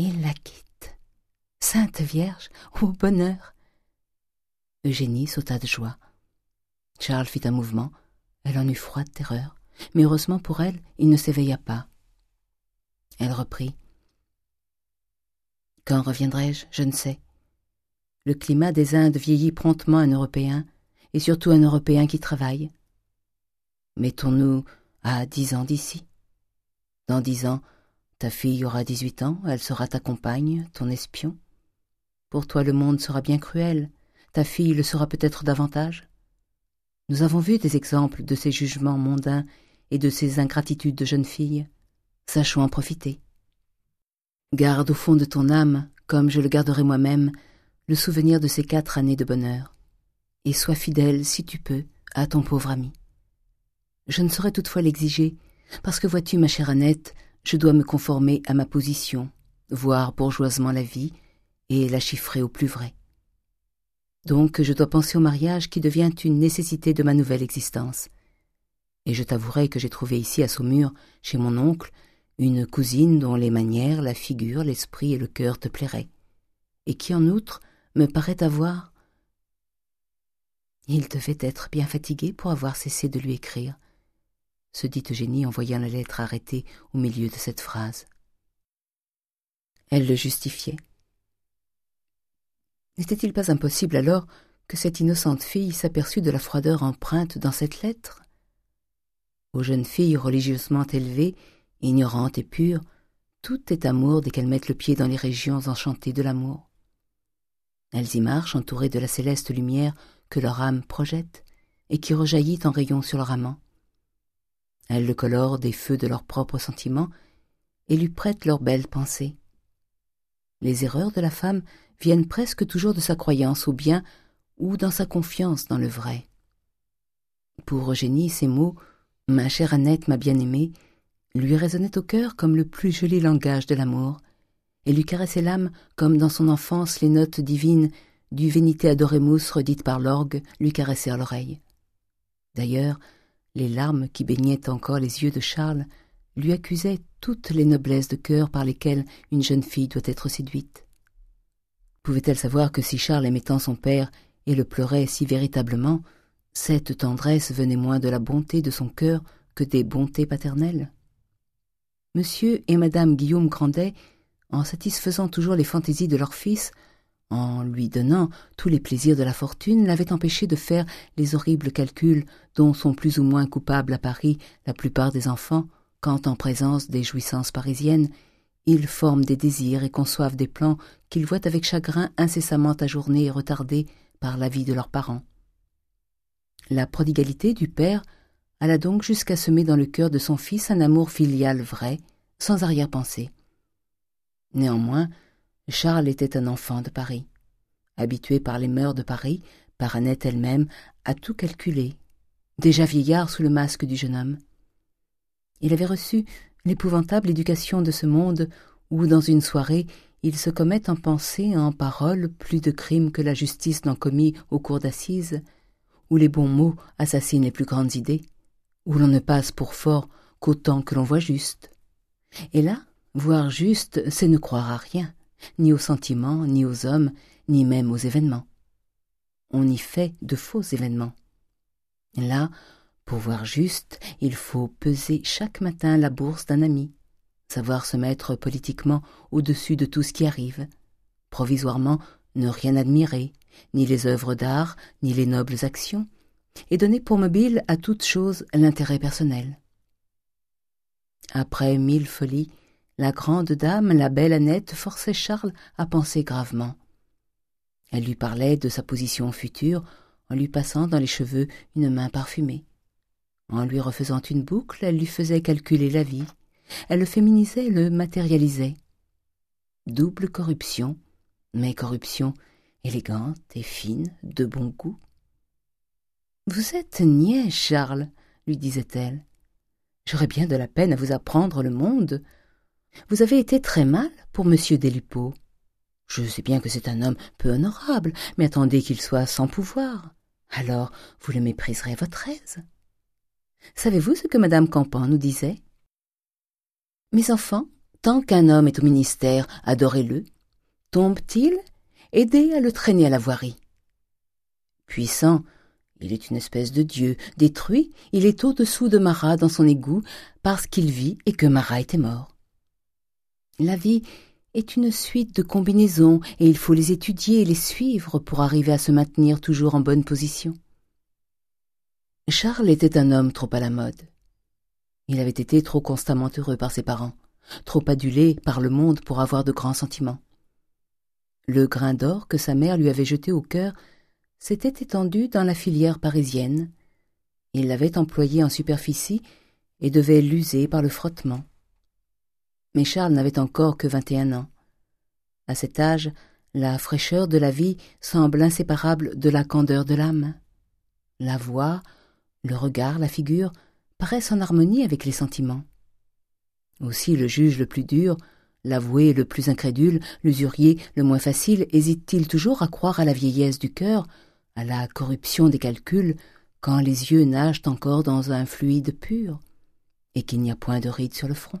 Il la quitte. Sainte Vierge, ô bonheur Eugénie sauta de joie. Charles fit un mouvement. Elle en eut froide terreur, mais heureusement pour elle, il ne s'éveilla pas. Elle reprit. Quand reviendrai-je Je ne sais. Le climat des Indes vieillit promptement un Européen, et surtout un Européen qui travaille. Mettons-nous à dix ans d'ici. Dans dix ans, ta fille aura dix-huit ans, elle sera ta compagne, ton espion. Pour toi le monde sera bien cruel, ta fille le sera peut-être davantage. Nous avons vu des exemples de ces jugements mondains et de ces ingratitudes de jeunes filles. Sachons en profiter. Garde au fond de ton âme, comme je le garderai moi-même, le souvenir de ces quatre années de bonheur, et sois fidèle, si tu peux, à ton pauvre ami. Je ne saurais toutefois l'exiger, parce que vois-tu, ma chère Annette, je dois me conformer à ma position, voir bourgeoisement la vie, et la chiffrer au plus vrai. Donc je dois penser au mariage qui devient une nécessité de ma nouvelle existence. Et je t'avouerai que j'ai trouvé ici à Saumur, chez mon oncle, une cousine dont les manières, la figure, l'esprit et le cœur te plairaient, et qui en outre me paraît avoir... Il devait être bien fatigué pour avoir cessé de lui écrire, se dit Eugénie en voyant la lettre arrêtée au milieu de cette phrase. Elle le justifiait. N'était-il pas impossible alors que cette innocente fille s'aperçût de la froideur empreinte dans cette lettre? Aux jeunes filles religieusement élevées, ignorantes et pures, tout est amour dès qu'elles mettent le pied dans les régions enchantées de l'amour. Elles y marchent entourées de la céleste lumière que leur âme projette et qui rejaillit en rayons sur leur amant. Elles le colorent des feux de leurs propres sentiments et lui prêtent leurs belles pensées. Les erreurs de la femme viennent presque toujours de sa croyance au bien ou dans sa confiance dans le vrai. Pour Eugénie, ces mots « Ma chère Annette, ma bien-aimée » lui résonnaient au cœur comme le plus joli langage de l'amour, et lui caressaient l'âme comme dans son enfance les notes divines du Venite Adoremus redites par l'orgue lui caressaient l'oreille. D'ailleurs, les larmes qui baignaient encore les yeux de Charles lui accusaient toutes les noblesses de cœur par lesquelles une jeune fille doit être séduite. Pouvait-elle savoir que si Charles aimait tant son père et le pleurait si véritablement, cette tendresse venait moins de la bonté de son cœur que des bontés paternelles? Monsieur et Madame Guillaume Grandet, en satisfaisant toujours les fantaisies de leur fils, en lui donnant tous les plaisirs de la fortune, l'avaient empêché de faire les horribles calculs dont sont plus ou moins coupables à Paris la plupart des enfants, quand en présence des jouissances parisiennes, ils forment des désirs et conçoivent des plans qu'ils voient avec chagrin incessamment ajournés et retardés par la vie de leurs parents. La prodigalité du père alla donc jusqu'à semer dans le cœur de son fils un amour filial vrai, sans arrière-pensée. Néanmoins, Charles était un enfant de Paris, habitué par les mœurs de Paris, par Annette elle-même, à tout calculer, déjà vieillard sous le masque du jeune homme. Il avait reçu l'épouvantable éducation de ce monde où, dans une soirée, il se commet en pensée et en parole plus de crimes que la justice n'en commis au cours d'assises, où les bons mots assassinent les plus grandes idées, où l'on ne passe pour fort qu'autant que l'on voit juste. Et là, voir juste, c'est ne croire à rien, ni aux sentiments, ni aux hommes, ni même aux événements. On y fait de faux événements. Là, pour voir juste, il faut peser chaque matin la bourse d'un ami, savoir se mettre politiquement au-dessus de tout ce qui arrive, provisoirement ne rien admirer, ni les œuvres d'art, ni les nobles actions, et donner pour mobile à toute chose l'intérêt personnel. Après mille folies, la grande dame, la belle Annette, forçait Charles à penser gravement. Elle lui parlait de sa position future en lui passant dans les cheveux une main parfumée. En lui refaisant une boucle, elle lui faisait calculer la vie. Elle le féminisait, le matérialisait. Double corruption, mais corruption élégante et fine, de bon goût. Vous êtes niais, Charles, lui disait-elle. J'aurais bien de la peine à vous apprendre le monde. Vous avez été très mal pour monsieur Delupeau. Je sais bien que c'est un homme peu honorable, mais attendez qu'il soit sans pouvoir. Alors vous le mépriserez à votre aise. Savez-vous ce que madame Campan nous disait? Mes enfants, Tant qu'un homme est au ministère, adorez-le. Tombe-t-il, aidez à le traîner à la voirie. Puissant, il est une espèce de dieu. Détruit, il est au-dessous de Marat dans son égout parce qu'il vit et que Marat était mort. La vie est une suite de combinaisons et il faut les étudier et les suivre pour arriver à se maintenir toujours en bonne position. Charles était un homme trop à la mode. Il avait été trop constamment heureux par ses parents, trop adulé par le monde pour avoir de grands sentiments. Le grain d'or que sa mère lui avait jeté au cœur s'était étendu dans la filière parisienne. Il l'avait employé en superficie et devait l'user par le frottement. Mais Charles n'avait encore que vingt et un ans. À cet âge, la fraîcheur de la vie semble inséparable de la candeur de l'âme. La voix, le regard, la figure paraissent en harmonie avec les sentiments. Aussi le juge le plus dur, l'avoué le plus incrédule, l'usurier le moins facile hésite-t-il toujours à croire à la vieillesse du cœur, à la corruption des calculs, quand les yeux nagent encore dans un fluide pur, et qu'il n'y a point de rides sur le front?